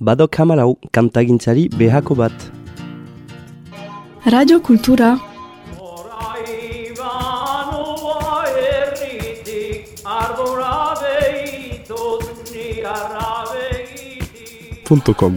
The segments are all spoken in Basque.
badok hamalau kantagintzari behako bat. Radio Kultura punto com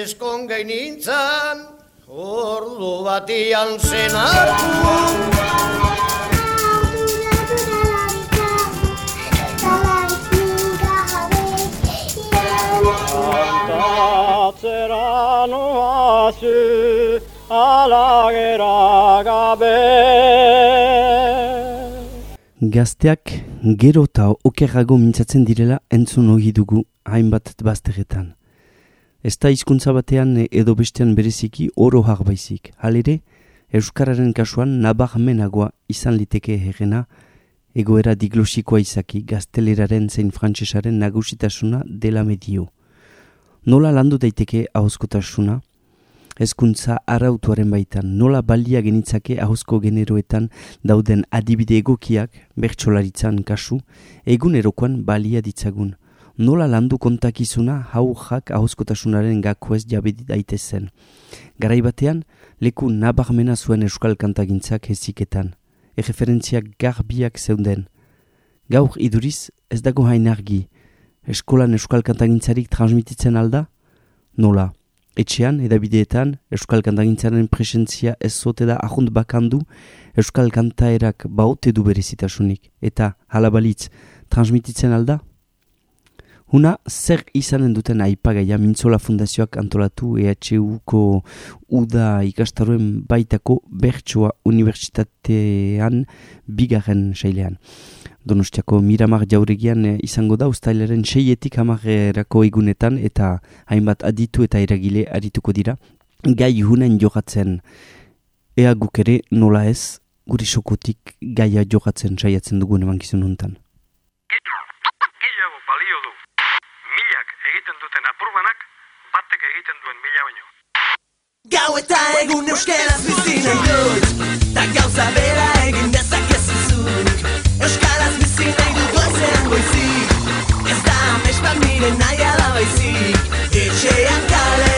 eskon gainintzan, ordu batian zenatu. Kantatzera noazu alagera gabe. Gazteak gero eta okerrago mintzatzen direla entzun hori dugu hainbat bazteretan. Ez da hizkuntza batean edo bestean bereziki oro baizik. Halere, Euskararen kasuan nabarmenagoa izan liteke herrena, egoera diglosikoa izaki gazteleraren zein frantsesaren nagusitasuna dela medio. Nola landu daiteke ahozkotasuna? Hezkuntza arautuaren baitan, nola balia genitzake ahozko generoetan dauden adibide egokiak, bertsolaritzan kasu, egunerokoan balia ditzagun. Nola landu kontakizuna hau jak ahozkotasunaren gakoez jabedi daitezen. Garai batean, leku nabarmena zuen euskal kantagintzak heziketan. Erreferentziak garbiak zeuden. Gaur iduriz ez dago hain argi. Eskolan euskal kantagintzarik transmititzen alda? Nola? Etxean, edabideetan, euskal kantagintzaren presentzia ez zote da ahunt bakandu euskal kantaerak baute du berezitasunik. Eta, halabalitz, transmititzen alda? Huna, zer izanen duten aipagaia Mintzola Fundazioak antolatu EHUko UDA ikastaroen baitako bertsoa unibertsitatean bigarren sailean. Donostiako Miramar jauregian eh, izango da ustailaren seietik hamarrerako egunetan eta hainbat aditu eta eragile arituko dira. Gai hunen jogatzen ea guk ere nola ez guri sokotik gaia jogatzen saiatzen dugun emankizun hontan. gehiago balio du. Milak egiten duten apurbanak, batek egiten duen mila baino. Gau eta egun euskaraz bizi nahi dut Ta gauza bera egin dezakezu zuk. Euskaraz bizi nahi dut goizean goizik. Ez da amespan nire nahi ala baizik. Etxean kalean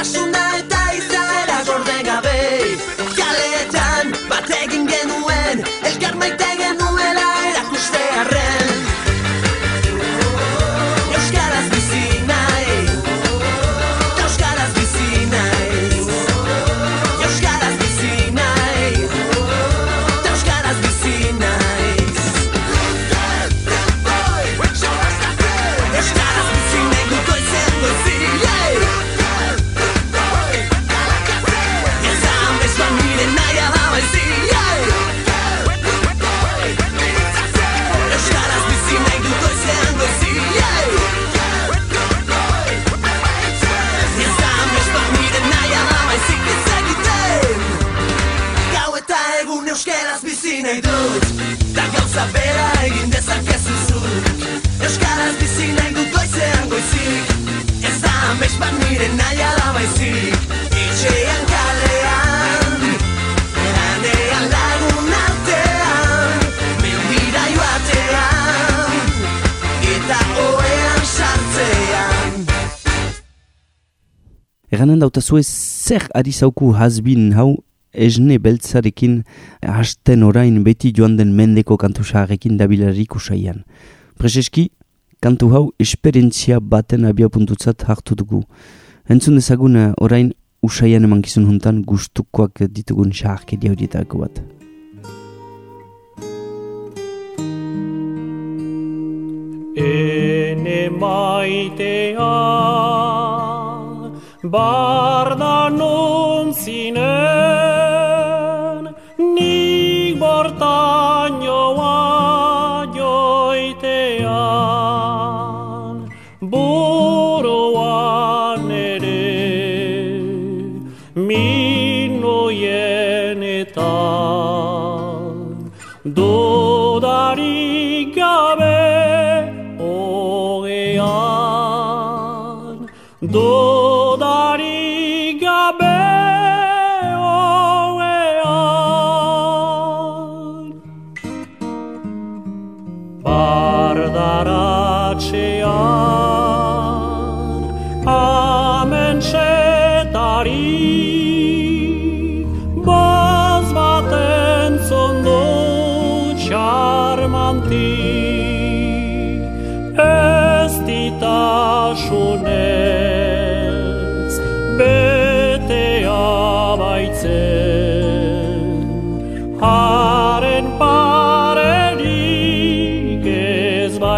Nortasuna Eganen dautazue zer ari zauku hasbin hau esne beltzarekin hasten orain beti joan den mendeko kantu saharekin dabilarik usaian. Prezeski, kantu hau esperientzia baten abiapuntutzat hartu dugu. Entzun dezagun eh, orain usaian emankizun juntan gustukoak ditugun saharkedi horietako bat. Ene maitea barda non zinen nik bortainoa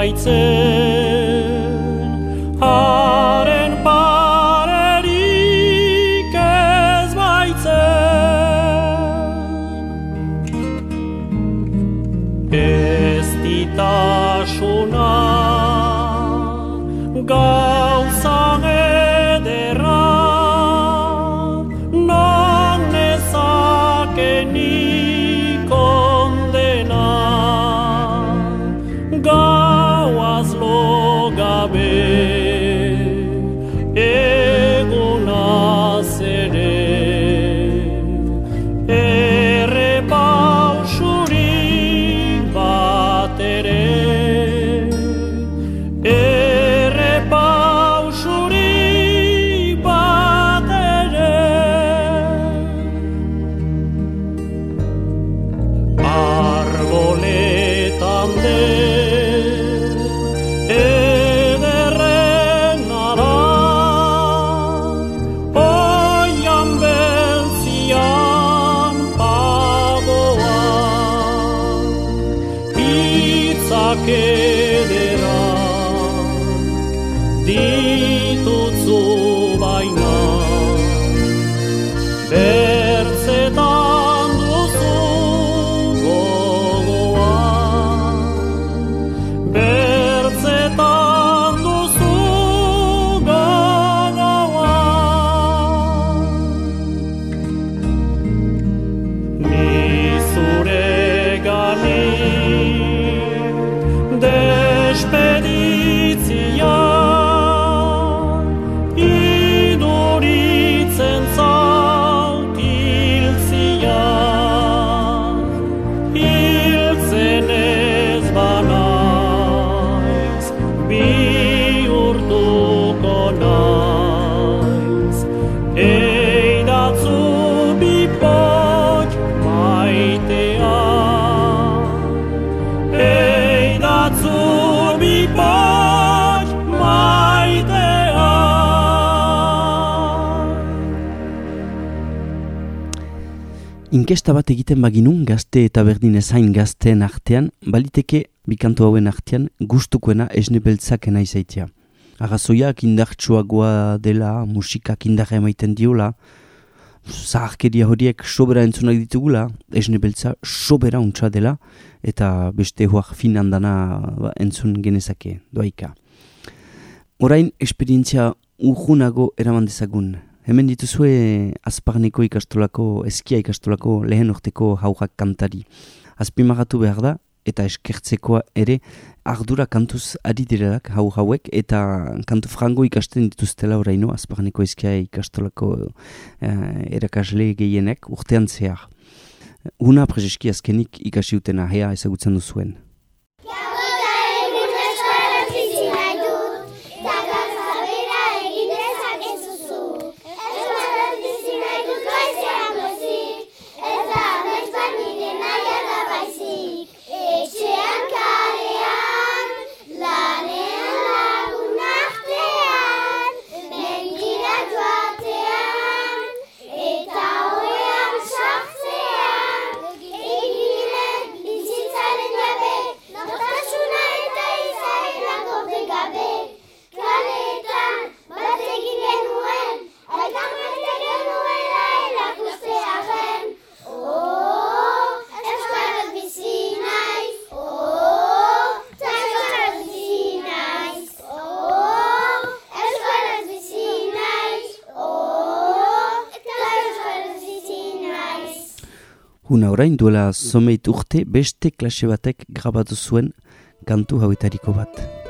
baitzen Inkesta bat egiten baginun gazte eta berdin ezain gazteen artean, baliteke bikantu hauen artean gustukoena esne beltzakena izaitia. Arrazoiak indartsuagoa dela, musikak indarra emaiten diola, zaharkeria horiek sobera entzunak ditugula, esne beltza sobera untsa dela, eta beste hoak finan dana ba, entzun genezake, doaika. Orain esperientzia urgunago eraman dezagun. Hemen dituzue azparneko ikastolako, eskia ikastolako lehen urteko haujak kantari. Azpimagatu behar da, eta eskertzekoa ere ardura kantuz ari direlak hau hauek eta kantu frango ikasten dituztela oraino azparneko eskia ikastolako uh, erakasle gehienek urtean zehar. Una prezeski azkenik ikasi utena hea ezagutzen duzuen. Una orain duela zomeit urte beste klase batek grabatu zuen kantu hauetariko bat.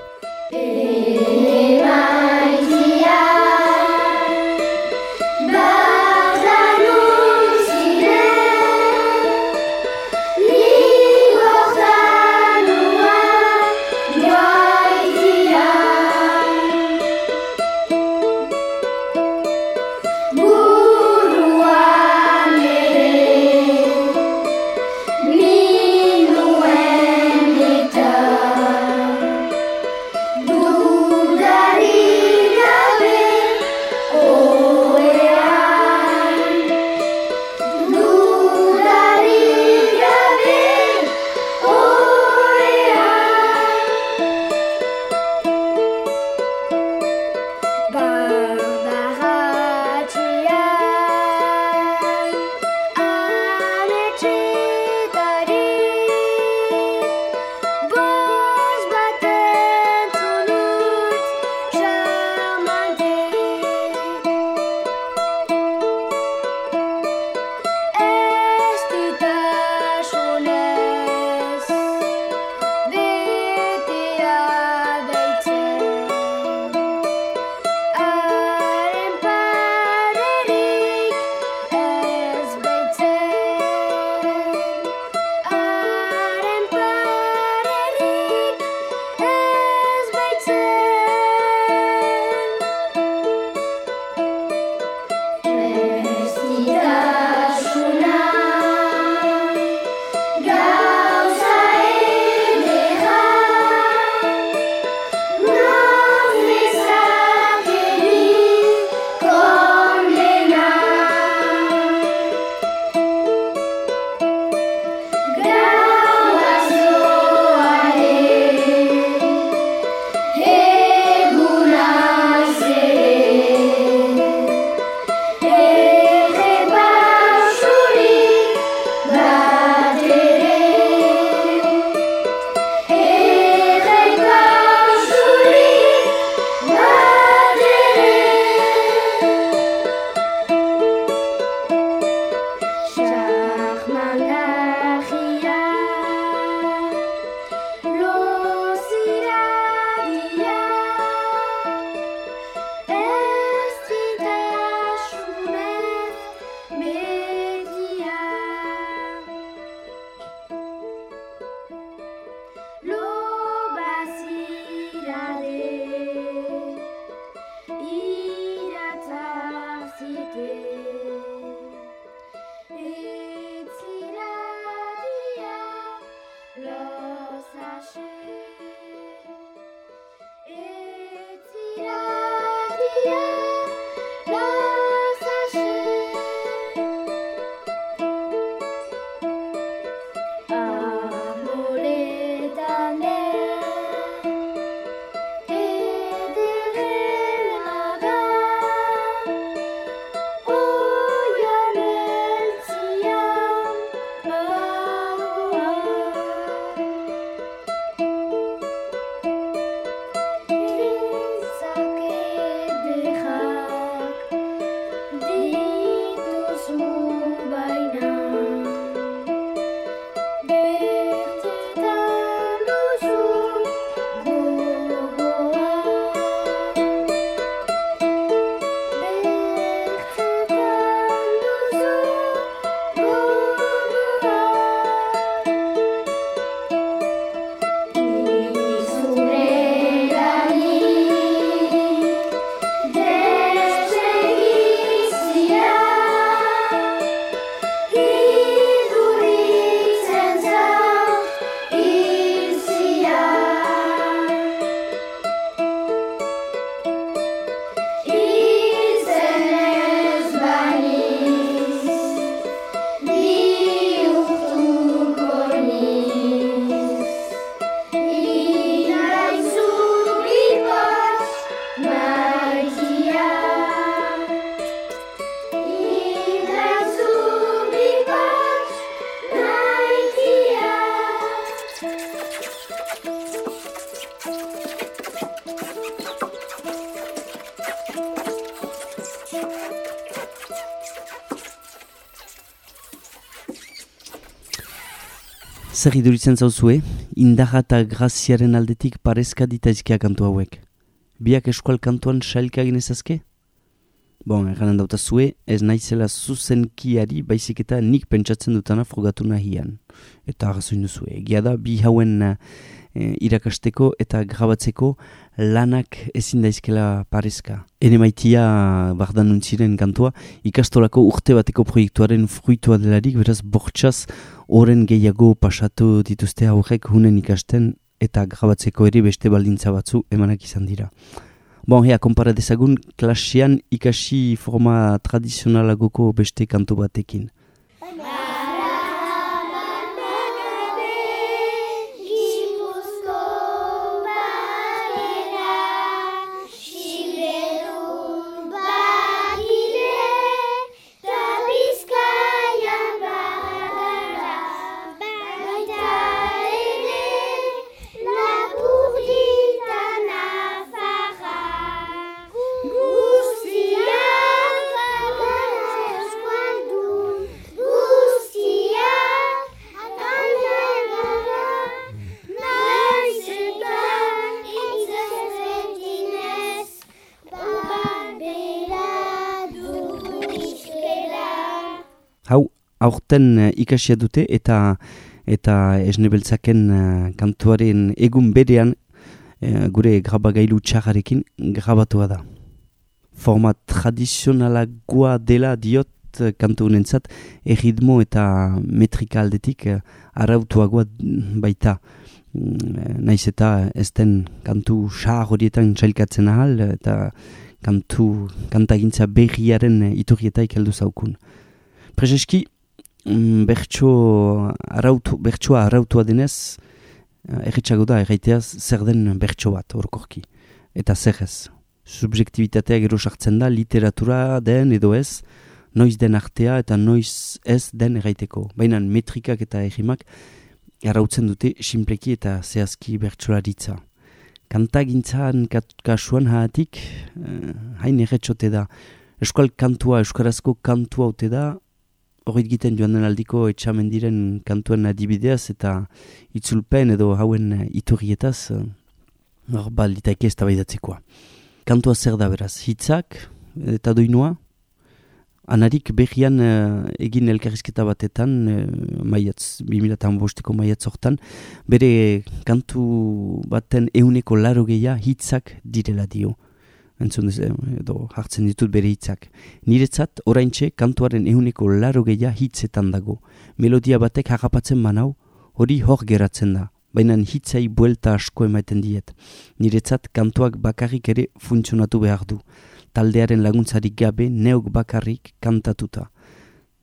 Hallelujah. Zer iduritzen zauzue, indaga eta graziaren aldetik parezka ditaizkia kantu hauek. Biak eskual kantuan sailka ginezazke? Bon, erranen dauta zue, ez naizela zuzenkiari baizik eta nik pentsatzen dutana frogatu nahian. Eta arrazoin duzu, egia da, bi hauen eh, irakasteko eta grabatzeko lanak ezin daizkela parezka. Ene maitia bardan nuntziren kantua, ikastolako urte bateko proiektuaren fruitua delarik, beraz bortxaz oren gehiago pasatu dituzte aurrek hunen ikasten eta grabatzeko ere beste baldintza batzu emanak izan dira. Bon, hea, kompara dezagun, klasian ikasi forma tradizionalagoko beste kantu batekin. Aurten eh, ikasia dute eta eta esnebeltzaken eh, kantuaren egun berean eh, gure grabagailu txarrarekin grabatua da. Forma tradizionalagoa dela diot eh, kantu honentzat erritmo eta metrika aldetik eh, arautuagoa baita. Mm, Naiz eta ez kantu xar horietan txailkatzen ahal eta kantu kantagintza berriaren iturrietaik heldu zaukun. Prezeski, bertso arautu, bertsoa arautua denez, eh, erretxago da, erraiteaz, zer den bertso bat, orokorki. Eta zer ez. Subjektibitatea gero sartzen da, literatura den edo ez, noiz den artea eta noiz ez den erraiteko. Baina metrikak eta egimak arautzen dute simpleki eta zehazki bertsolaritza. Kantagintzan kasuan haatik, eh, hain erretxote da. Euskal kantua, euskarazko kantua haute da, hori egiten joan den aldiko etxamendiren kantuen adibideaz eta itzulpen edo hauen iturrietaz, eh, hor balditaike ez tabaidatzekoa. Kantua zer da beraz, hitzak eta doinua, Anarik berrian eh, egin elkarrizketa batetan, uh, maiatz, 2008ko maiatz hortan, bere kantu baten euneko laro gehia hitzak direla dio. Entzun ez, edo hartzen ditut bere hitzak. Niretzat, oraintxe, kantuaren euneko laro gehia hitzetan dago. Melodia batek harrapatzen manau, hori hor geratzen da. Baina hitzai buelta asko ematen diet. Niretzat, kantuak bakarrik ere funtzionatu behar du taldearen laguntzarik gabe neuk bakarrik kantatuta.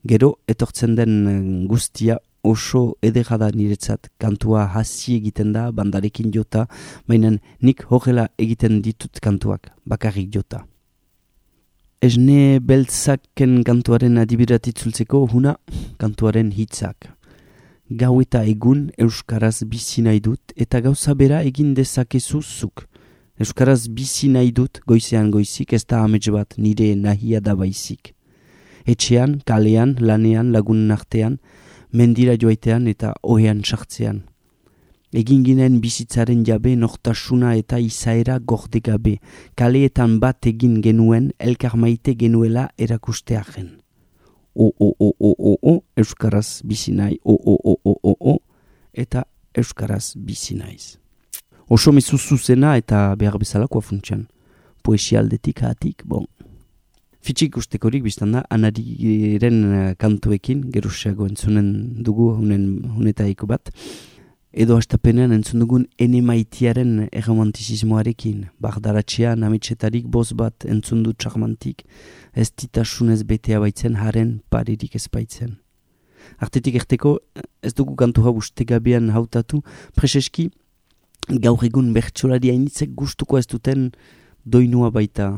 Gero etortzen den eh, guztia oso edera da niretzat kantua hasi egiten da bandarekin jota, baina nik horrela egiten ditut kantuak bakarrik jota. Esne beltzaken kantuaren adibirat itzultzeko huna kantuaren hitzak. Gau eta egun euskaraz bizi nahi dut eta gauza bera egin dezakezu zuk. Euskaraz bizi nahi dut goizean goizik ez da amets bat nire nahia da baizik. Etxean, kalean, lanean, lagunen artean, mendira joaitean eta ohean sartzean. Egin ginen bizitzaren jabe nortasuna eta izaera gorde gabe, kaleetan bat egin genuen elkar maite genuela erakustearen. O, o, o, o, o, o, Euskaraz bizi nahi, o, o, o, o, o, o, eta Euskaraz bizi naiz. Oso mezu zuzena eta behar bezalakoa funtsian. Poesia aldetik hatik, bon. Fitxik ustekorik biztan da, anariren eh, kantuekin, gerusiago entzunen dugu hunen, hunetaiko bat, edo hastapenean entzun dugun ene maitiaren erromantizismoarekin, bardaratxean amitsetarik boz bat entzun du txarmantik, ez ditasunez betea baitzen haren paririk ez baitzen. Artetik erteko, ez dugu kantu hau ustegabean hautatu, preseski, gaur egun bertsolari hainitzek gustuko ez duten doinua baita.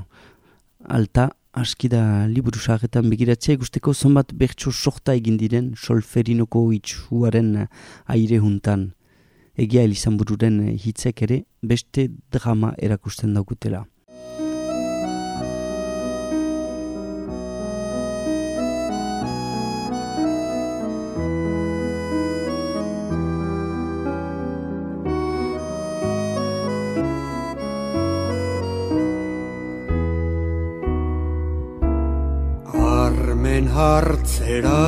Alta, aski da liburu sarretan begiratzea gusteko zonbat bertso sorta egin diren solferinoko itxuaren aire juntan. Egia Elizanbururen hitzek ere beste drama erakusten daukutela. Hartzera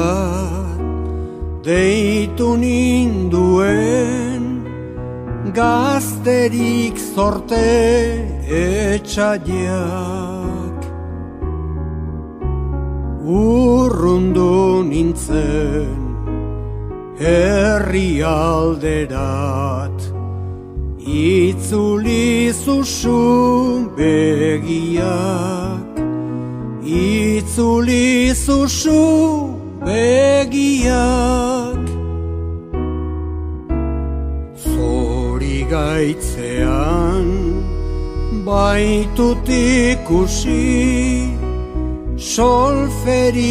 deitu ninduen gazterik zorte etxaiak. Urrundu nintzen herri alderat itzuli zuzu begiak itzuli zuzu begiak Zori gaitzean baitut ikusi solferinoko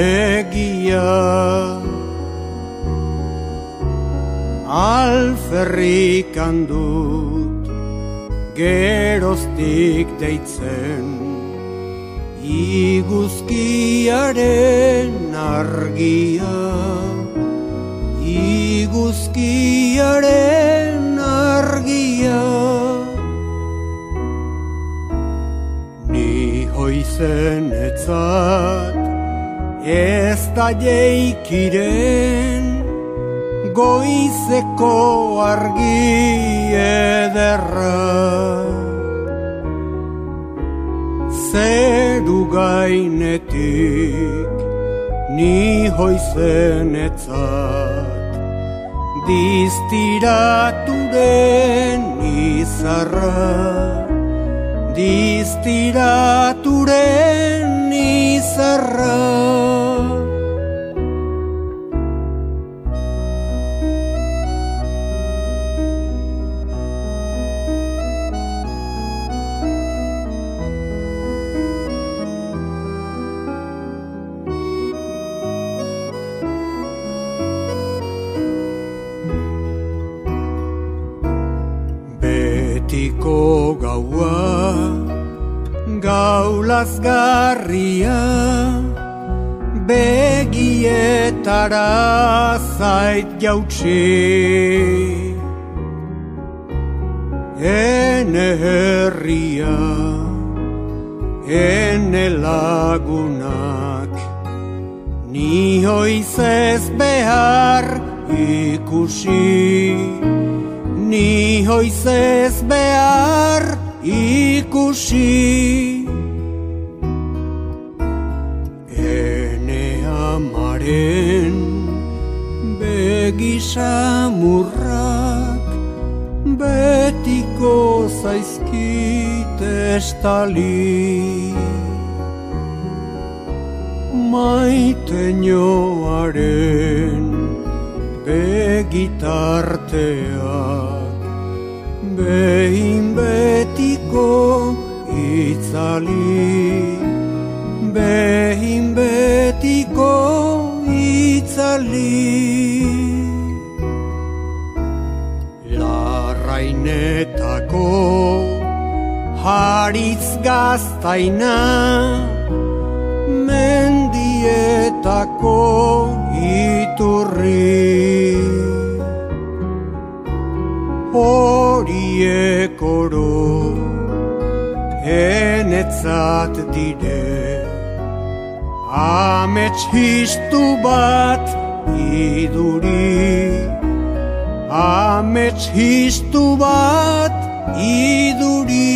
egia. Alferrik handut geroztik deitzen Iguzkiaren argia. Iguzkiaren argia. Ni hoizen etzat Ez da jeikiren Goizeko argi ederra zeru gainetik ni hoizen etzat. Diztiraturen izarra diztiraturen izarra betiko gaua gaulazgarria begietara zait jautsi. Ene herria ene lagunak ni hoiz ez behar ikusi ni hoiz ez behar ikusi. Ene amaren begisamurrak betiko zaizkit estali. Maiteñoaren begitarteak behin betiko itzali behin betiko itzali. Larrainetako haritz gaztaina mendietako iturri horiek oro enetzat dire amets histu bat iduri amets histu bat iduri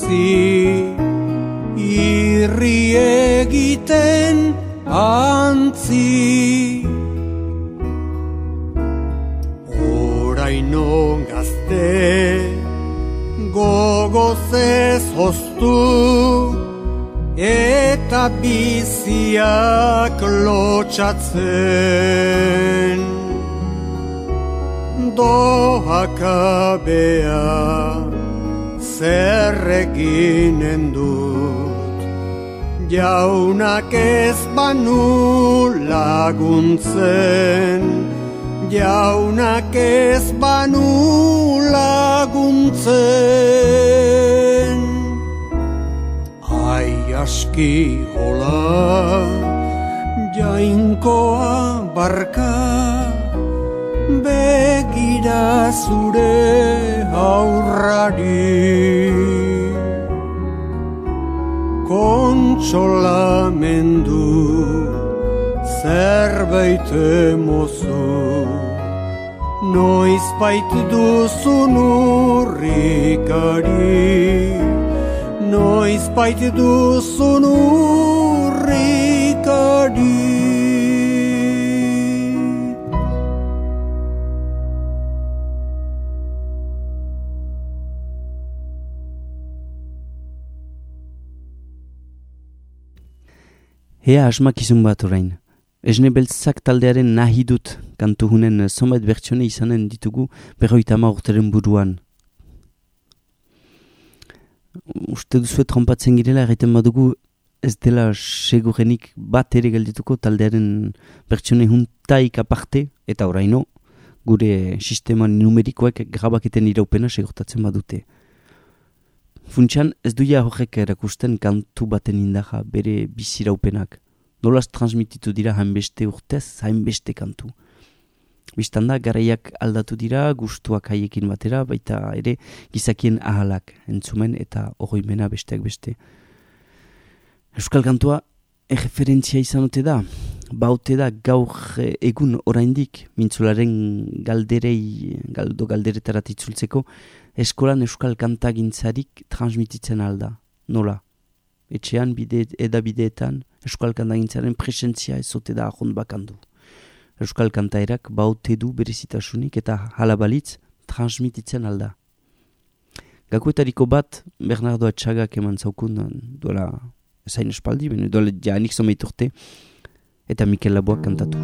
ahantzi irri egiten antzi. Oraino gazte gogoz hoztu eta biziak lotxatzen. Dohakabea zer eginen dut jaunak ez banu laguntzen jaunak ez banu laguntzen. Ai aski hola jainkoa barka begira zure aurrari kontsolamendu zerbait emozu noiz bait duzun urrikari noiz bait duzun urrikari Ea asmakizun bat orain. Esne beltzak taldearen nahi dut kantu hunen zomet bertsione izanen ditugu berroita ama urteren buruan. Uste duzu trompatzen girela egiten badugu ez dela segurenik bat ere geldituko taldearen bertsione huntaik aparte eta oraino gure sistema numerikoek grabaketen iraupena segurtatzen badute. Funtsan ez duia horrek erakusten kantu baten indaja bere biziraupenak. Nolaz transmititu dira hainbeste urtez, hainbeste kantu. Bistanda, garaiak aldatu dira, gustuak haiekin batera, baita ere gizakien ahalak, entzumen eta oroimena besteak beste. Euskal kantua erreferentzia izan ote da, baute da gaur eh, egun oraindik mintzularen galderei, galdo galderetarat itzultzeko, eskolan euskal kantagintzarik transmititzen alda. Nola? Etxean, bide, edabideetan, euskal kantagintzaren presentzia ezote da ahond bakandu. Euskal kantaerak baute du berezitasunik eta halabalitz transmititzen alda. Gakuetariko bat, Bernardo Atxagak eman zaukun duela esain espaldi, bene duela jaanik zomeiturte, eta Mikel Laboak kantatu.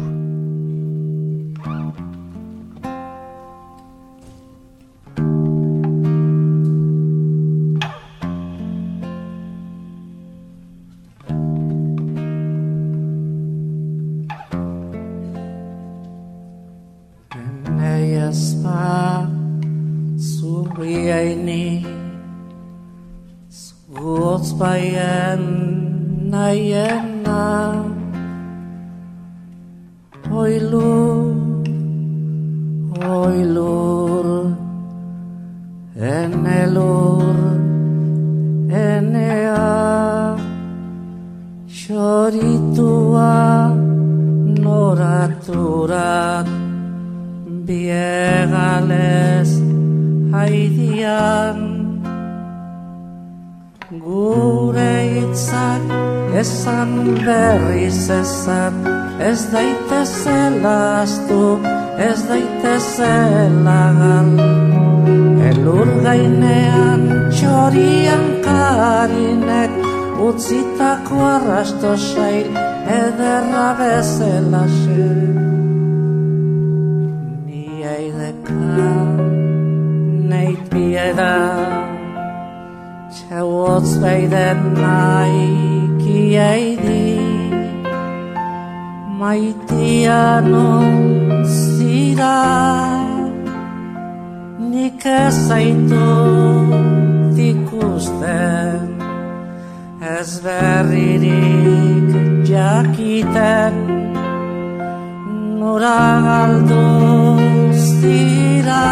Nora galduz dira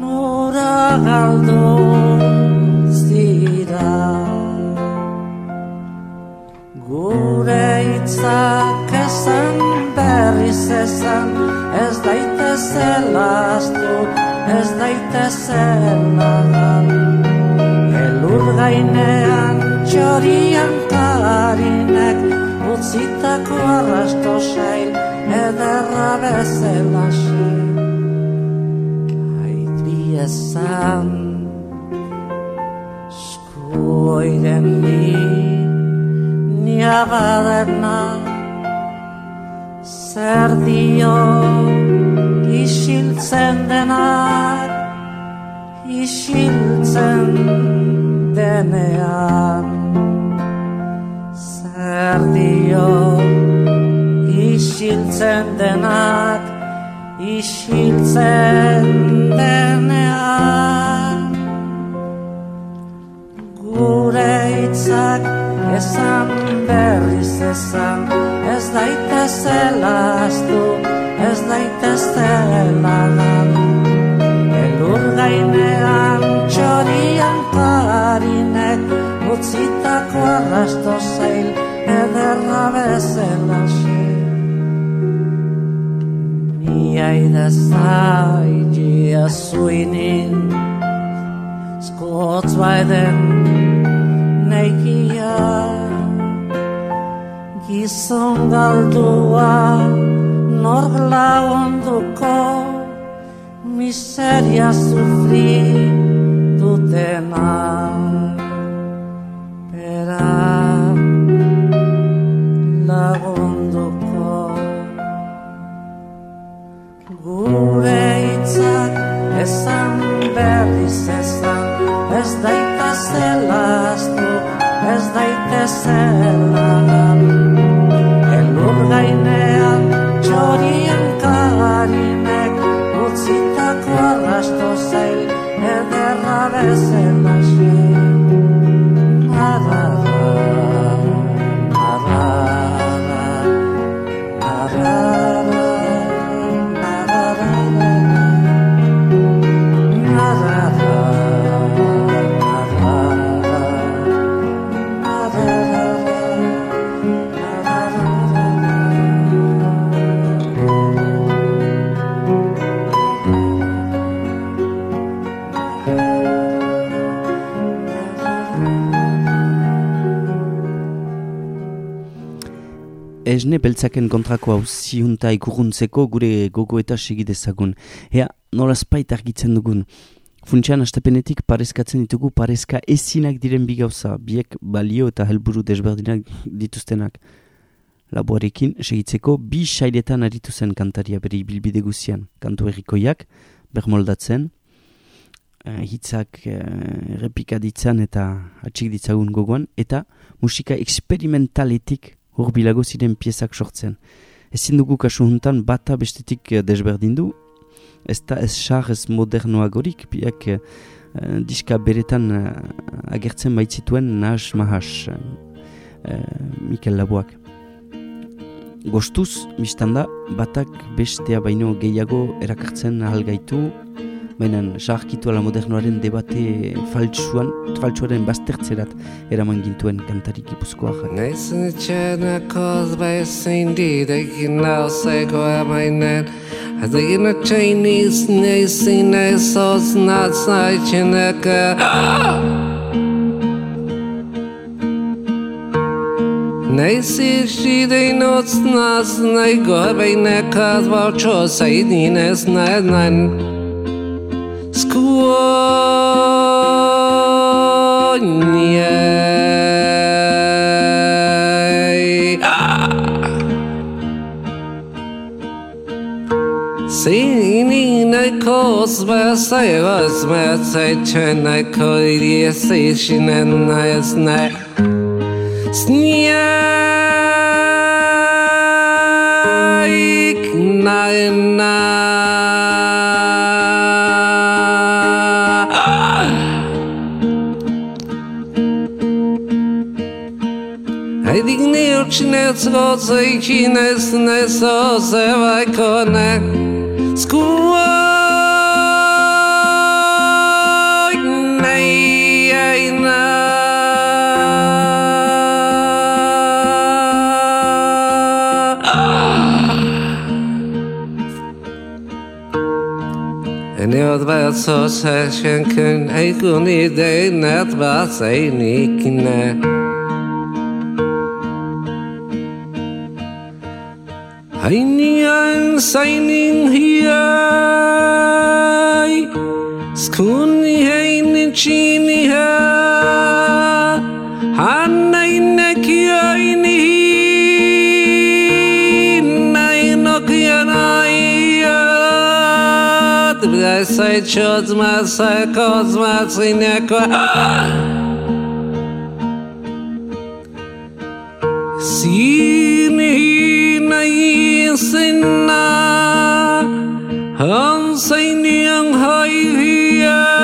Nora galduz dira. Gure hitzak esan berriz esan Ez daitezela astu, ez daitezela gal Elur gainean karinek Utzitako arrasto sail ederra bezala xe Ait esan Skuoiden ni Niabadena Zer dio Isiltzen denak Isiltzen denean. Zer dio Isiltzen denak Isiltzen denean Gure hitzak esan berriz esan Ez daitezela astu, ez daitezela lan Elur gainean txorian parinek Utzitako arrasto zail ederra bezala xe Iaida zaidea zuinin Skotz baiden neikia Gizon galdua nor lagunduko Miseria sufri dutena esan berriz esan Ez daitezela astu, ez daitezela Esne beltzaken kontrako hau ziunta ikurruntzeko gure gogo eta segidezagun. Ea, nola spait argitzen dugun. Funtsean astapenetik parezkatzen ditugu parezka ezinak diren bi gauza, biek balio eta helburu desberdinak dituztenak. Laboarekin segitzeko bi sailetan aritu zen kantaria bere ibilbide guzian. Kantu errikoiak, bermoldatzen, eh, hitzak eh, errepika ditzan eta atxik ditzagun gogoan, eta musika eksperimentaletik hurbilago ziren piezak sortzen. Ezin dugu kasu hontan bata bestetik eh, desberdindu, ez da ez sar ez modernoagorik, biak eh, diska beretan eh, agertzen baitzituen nahas mahas eh, Mikel Laboak. Gostuz, biztanda, batak bestea baino gehiago erakartzen ahal baina sarkitu ala modernoaren debate faltsuan, faltsuaren baztertzerat eraman gintuen kantarik ipuzkoak. Naizen etxenakoz bezin didekin nauzeko amainen Adegin atxainiz neizin ezoz natzaitxenaka Naizi shidein otz naz nahi gorbeinekaz bautxo zaidin ez nahi say was med sig känna korg i sig kinena jag snär Snjäk Ay I uch nes vo zay kines nes o zevay kone så sæsjen kun eikon i døgnet var sein hiai, skun i chini i. Cioz masa, cos masa, inecua. Sini na isina, ang sa iniyang hay hiya.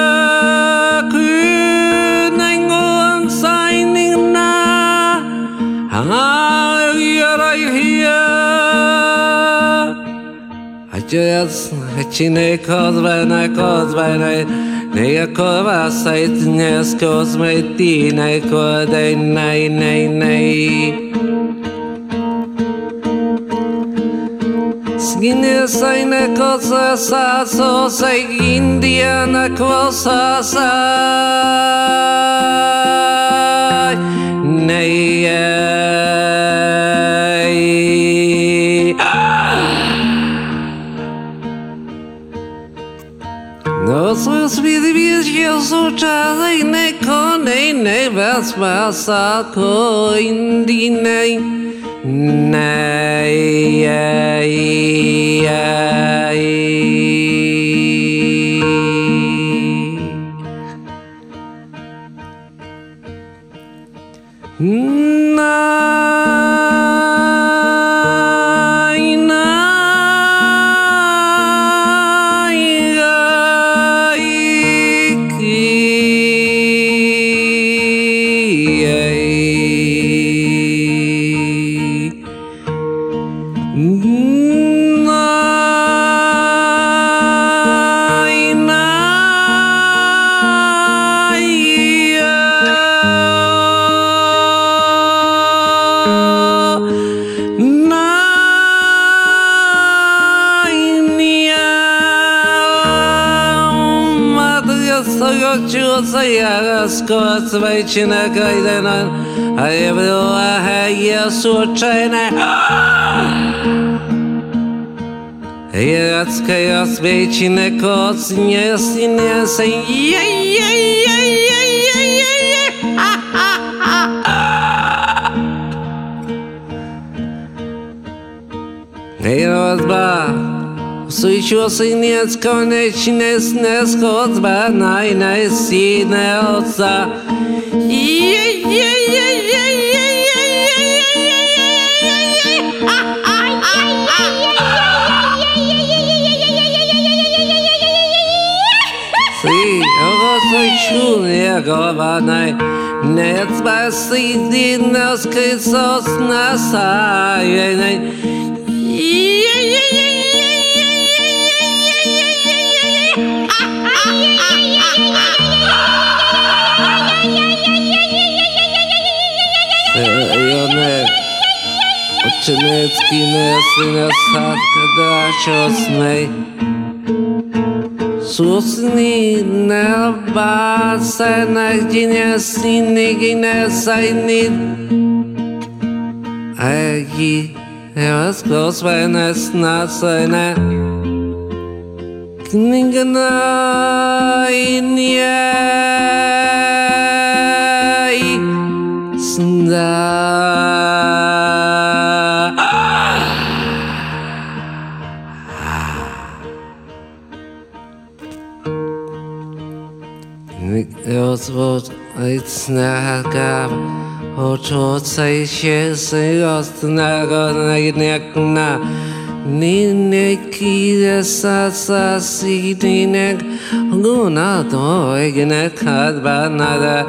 Just Чинек озвенай, козвенай, не я кова сайт не скозмай, ти не кодай, най, най, най. Gine sai ne cosa sa so sai india na nei Rozosvidi Jesusa the koneine vasvasa koindinei nei ei ei nei Marcinek Ajdena, a je bylo a hegye szurcsajne. Jerackai a szvécsinek a színje szín, Érozba, Сучосинец конечный снес ходьба, най-най-синеца. zachowanej. Nec basidinės, kai sos nesąjai. Jonek, očinecki nesinės atkadašios nei. Susni nev basenech I ninig ines ainid egi evas klos venes nasene knigna inie. Sndai Odwrót liczna gaw Oczocaj się z roznego najednakna Ninek ile sasa sidinek Guna to egne kadba nada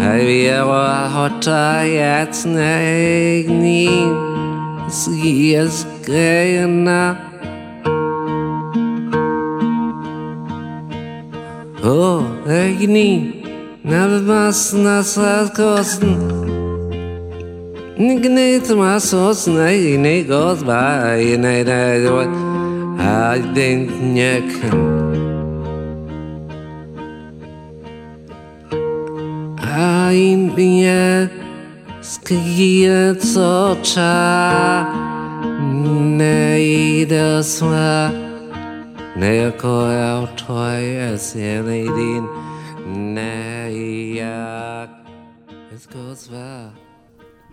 Avieva hota jatna egni Sgies grejna Oh, egni Nabmasın asfalt kosun. Nignit masos ne yine goz ba yine de goz Haydin nyekin Hain bie Skigie co cza Ne idę sła Ne jako ja utwoje z jednej din Ne Neiak Ez gozba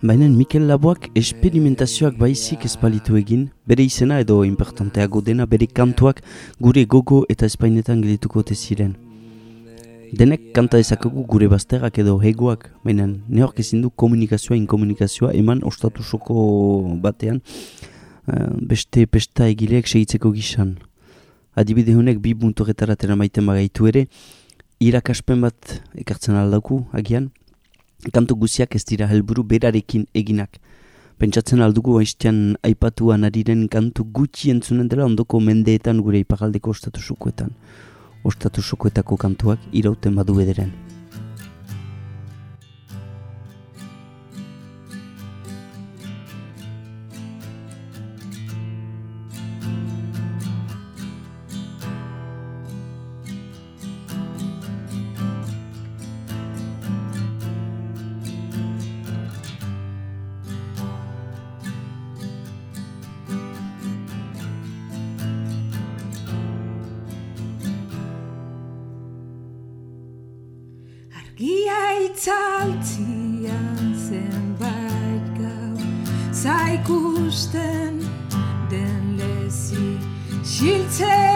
Baina Mikel Laboak esperimentazioak baizik espalitu egin, bere izena edo importanteago dena bere kantuak gure gogo eta espainetan geldituko ote ziren. Denek kanta ezakagu gure bazterrak edo hegoak, baina neork ezin du komunikazioa, inkomunikazioa eman ostatusoko batean eh, beste pesta egileek segitzeko gisan. Adibide honek bi buntoretara maiten bagaitu ere, irakaspen bat ekartzen aldaku agian, kantu guziak ez dira helburu berarekin eginak. Pentsatzen aldugu aiztean aipatuan ariren kantu gutxi entzunen dela ondoko mendeetan gure ipagaldeko ostatusukoetan. Ostatusukoetako kantuak irauten badu ederen. Zaikusten den lezi Xiltzean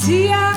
See ya.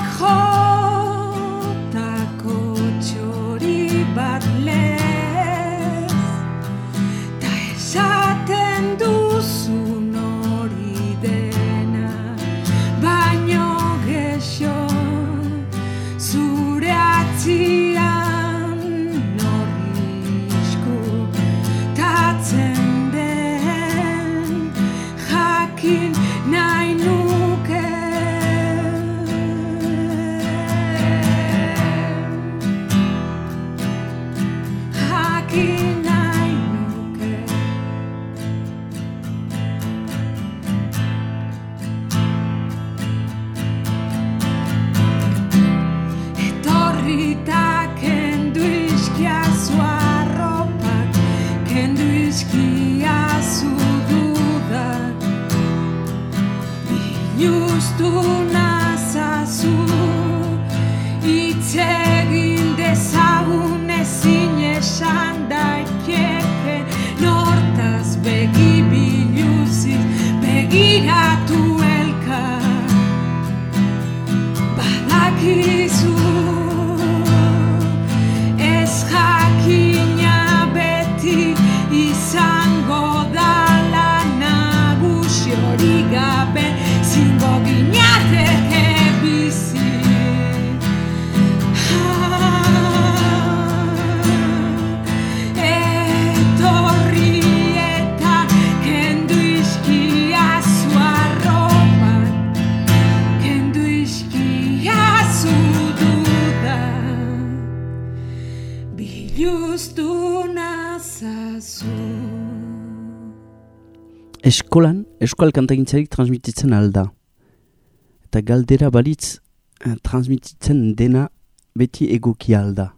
Biluztu nazazu Eskolan, eskal kantagintzarik transmititzen alda. Eta galdera balitz eh, transmititzen dena beti egokia alda.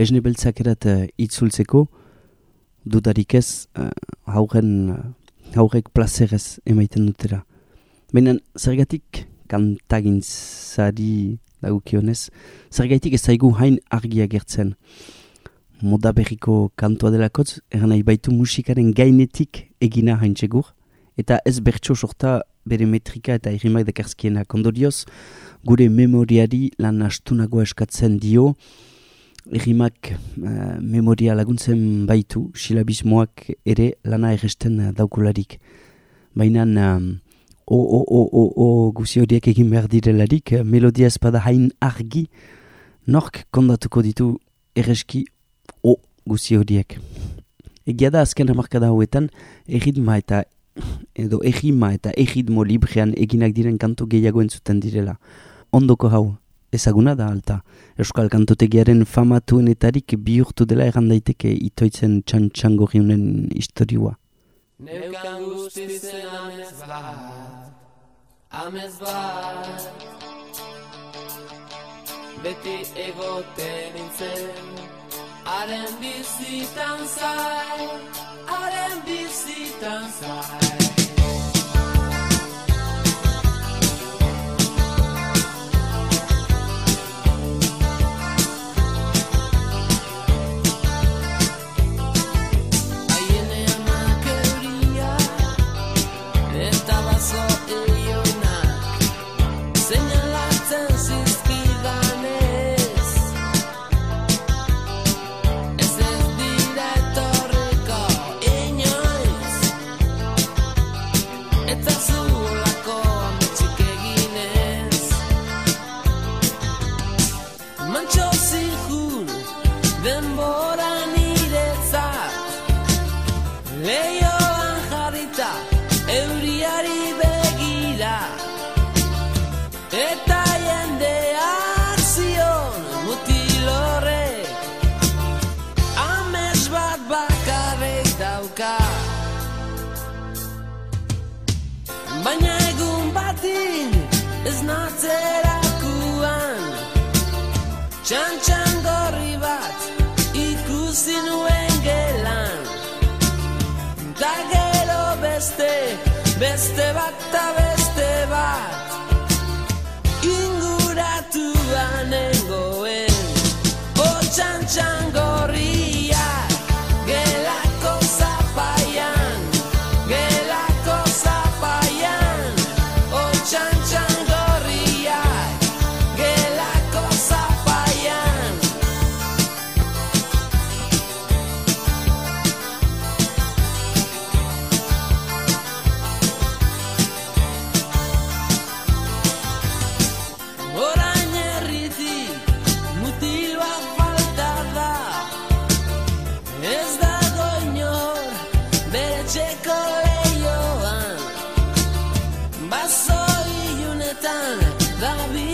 Esne beltzak erat eh, itzultzeko, dudarik ez, eh, hauren, eh, haurek plazerez emaiten dutera. Baina zergatik kantagintzari dagukionez, zergatik ez zaigu hain argia gertzen moda berriko kantua delakotz, eran nahi baitu musikaren gainetik egina haintxegur, eta ez bertso sorta bere metrika eta irrimak dekarzkiena kondorioz, gure memoriari lan astunago eskatzen dio, irrimak uh, memoria laguntzen baitu, silabismoak ere lana erresten daukularik. Baina, um, o, o, o, o, o, guzi horiek egin behar direlarik, melodia espada hain argi, nork kondatuko ditu erreski guzi horiek. Egia da azken hamarkada hauetan, erritma eta edo erritma eta erritmo librean eginak diren kantu gehiago entzuten direla. Ondoko hau, ezaguna da alta. Euskal kantotegiaren famatuenetarik bihurtu dela egan daiteke itoitzen txantxango gionen historiua. Neukan guztizen amez bat, amez bat, beti egoten nintzen, Haren bizitan zai, haren bizitan zai. matin, Barbie.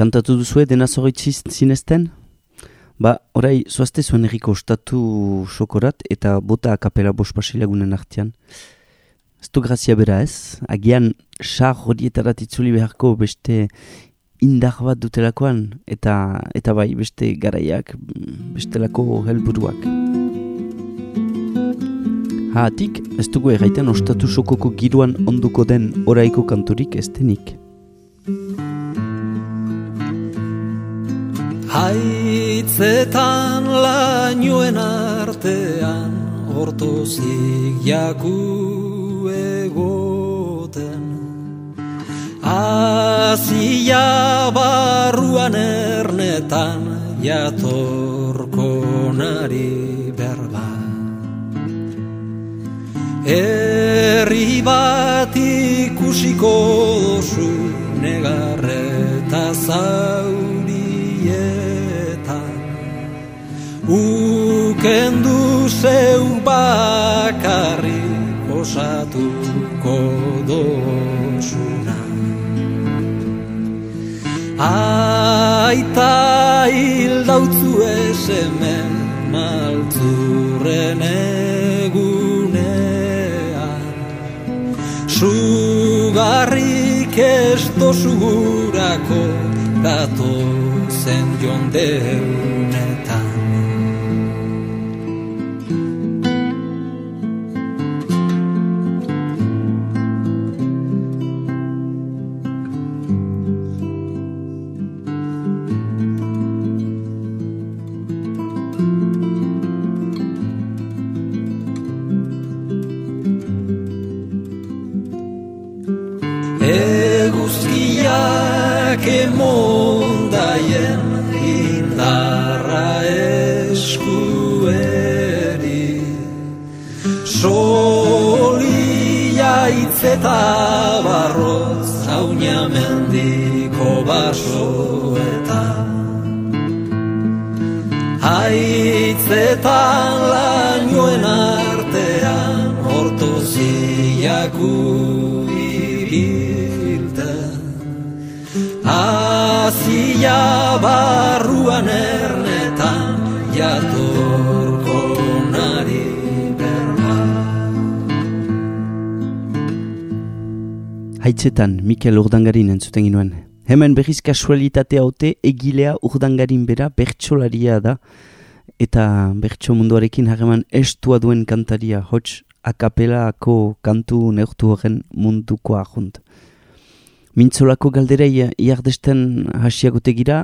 Kantatu duzue dena zorritziz zinezten? Ba, orai, zoazte zuen erriko ostatu sokorat eta bota akapela bospasi lagunen artean. Ez du grazia bera ez, agian xar horietarat itzuli beharko beste indar bat dutelakoan, eta, eta bai beste garaiak, bestelako helburuak. Haatik, ez dugu erraiten ostatu sokoko giruan onduko den oraiko kanturik estenik. Haitzetan lainoen artean hortozik jaku egoten. Azia barruan ernetan jatorko nari berba. Herri bat ikusiko dozu negarreta zaurietan Ukendu zeu bakarri osatuko dozuna. Aita hildautzu ez hemen maltzurren egunean. Sugarrik ez dozugurako dato zen Azia barruan ernetan jatorko nari berba Haitzetan, Mikel Urdangarin entzuten ginuen. Hemen berriz kasualitate haute egilea urdangarin bera bertsolaria da eta bertso munduarekin harreman estua duen kantaria hots akapelako kantu neurtu horren munduko ahunt. Mintzolako galderei iardesten hasiagote gira,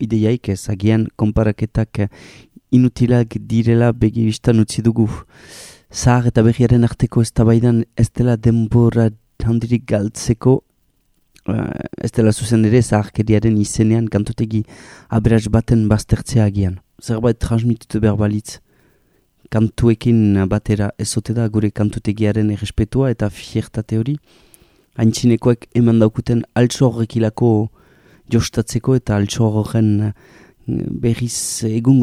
ideiaik ez, agian konparaketak inutilak direla begibistan utzi dugu. Zahar eta berriaren arteko eztabaidan ez dela denbora handirik galtzeko uh, ez dela zuzen ere zaharkeriaren izenean kantutegi aberats baten baztertzea agian. Zerbait transmititu behar balitz kantuekin batera ezote da gure kantutegiaren errespetua eta fiertate hori haintzinekoek eman daukuten altso horrekilako jostatzeko eta altso horren eh, berriz egun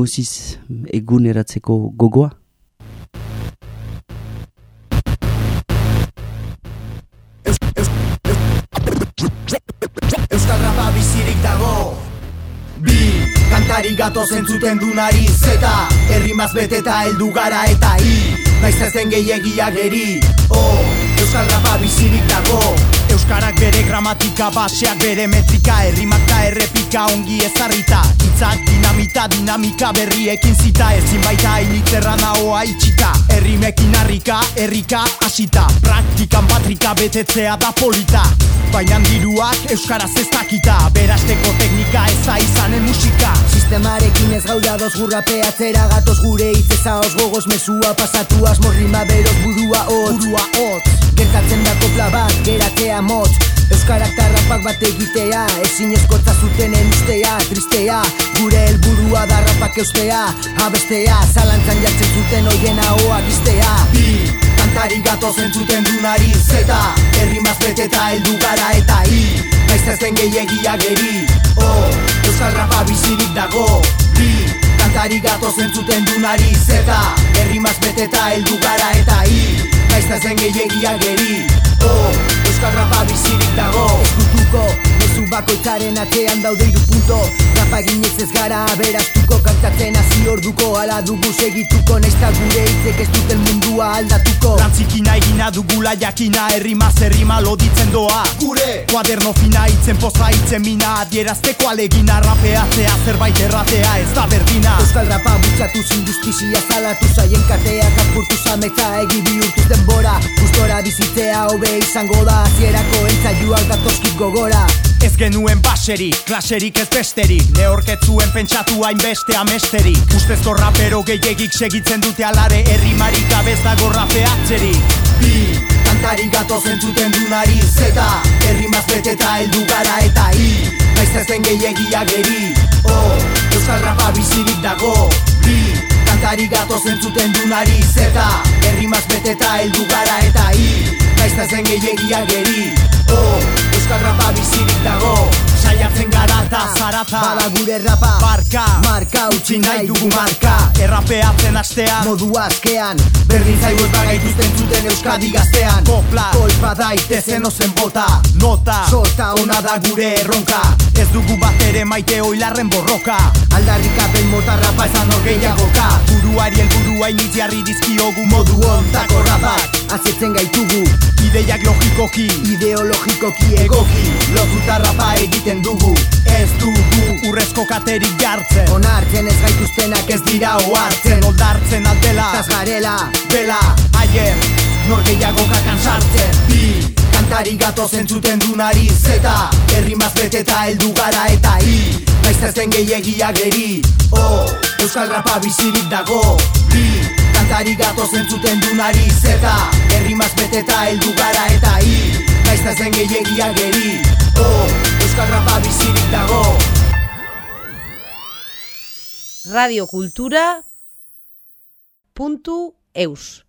eguneratzeko gogoa. Euskal Rapa bizirik dago. Bi, kantari gato zentzuten du nari Zeta, herrimaz beteta heldu gara eta I Naiz ez den gehiagia geri. Oh, Euskal Rapa bizirik dago Euskarak bere gramatika, baseak bere metrika Herrimak da errepika ongi ezarrita. Itzak dinamita, dinamika berriekin zita. Ezin baita hainitzerra naoa itxita. Herrimekin harrika, herrika hasita. Praktikan patrika betetzea da polita. Baina diruak euskaraz ez dakita. Berasteko teknika eza izanen musika. Sistemarekin ez gauda doz gurrapeatzera gatoz gure hitzeza os gogoz mesua pasatu asmo rima beroz burua hotz. Burua hotz. Gertatzen da kopla bat, geratzea motz. Euskarak tarrapak bat egitea Ezin ezkotza zutenen ustea, tristea. Gure helburua da rapak eustea Abestea, zalantzan jartzen zuten oien ahoak iztea Bi, kantari gato zentzuten du nari Zeta, herrimaz beteta heldu gara eta I Naiz ez den gehiagia geri. Oh, Euskal Rapa bizirik dago. Bi, kantari gato zentzuten du nari Zeta, herrimaz beteta heldu gara eta I Naiz ez den gehiagia geri. Oh, Euskal Rapa bizirik dago. Eskutuko, mezu bakoitzaren atzean daude iru punto. Rapa ginez ez gara aberaztuko kantatzen hasi orduko. Ala dugu segituko neizta gure hitzek ez duten mundua aldatuko. Rantzikina egina dugula jakina Errima zerrima loditzen doa. Gure! Kuaderno fina hitzen poza hitzen mina Adierazteko alegina. Rapeatzea zerbait erratea ez da berdina. Euskal rapa butxatuz injustizia zalatu zaien kateak apurtu zametza egi bihurtuz denbora. Gustora bizitzea hobe izango da Zierako entzaiuak datozkit gogora. Ez genuen baserik, klaserik ez besterik. Neorketzuen pentsatu hainbeste amesterik. Ustezko rapero gehiagik segitzen dute alare Errimarik gabez dago rapeatzerik Bi, kantari gato zentzuten dunari Zeta, errimaz beteta heldu gara eta I Naiz ez den gehiagia geri. Oh, Euskal Rapa bizirik dago. Bi, kantari gato zentzuten dunari Zeta, errimaz beteta heldu gara eta I Naiz ez den gehiagia geri. Oh, Euskal Rapa bizirik dago Saiatzen gara eta zarata. Bada gure rapa Barka, Marka utzi nahi dugu marka. Errapeatzen astean Modu askean Berdin zaigu ez bagaituzten zuten Euskadi gaztean. Kopla, Kolpa daitezen ozen bota. nota. Sorta ona da gure erronka. Ez dugu bat ere maite oilarren borroka. Aldarrikapen mota rapa ezan hor gehiagoka Buruari helburua iniziarri dizkiogu Modu ontako rapak. Azetzen gaitugu. Ideiak logikoki. Ideologikoki egoki. Lotuta rapa egiten dugu. Ez dugu Urrezko katerik jartzen. Onartzen ez gaituztenak ez dira ohartzen. Oldartzen aldela Taz garela. Bela Aier Nor gehiago kakan sartzen. Bi Kantari gato zentzuten dunari Zeta Errimaz beteta heldu gara eta I Naiz ez den gehiagia geri. Oh Euskal rapa bizirik dago. Bi Kantari gato zentzuten dunari Zeta Errimaz beteta heldu gara eta I Naiz ez den gehiagia geri. Oh Euskal rapa bizirik dago. Radiokultura.eus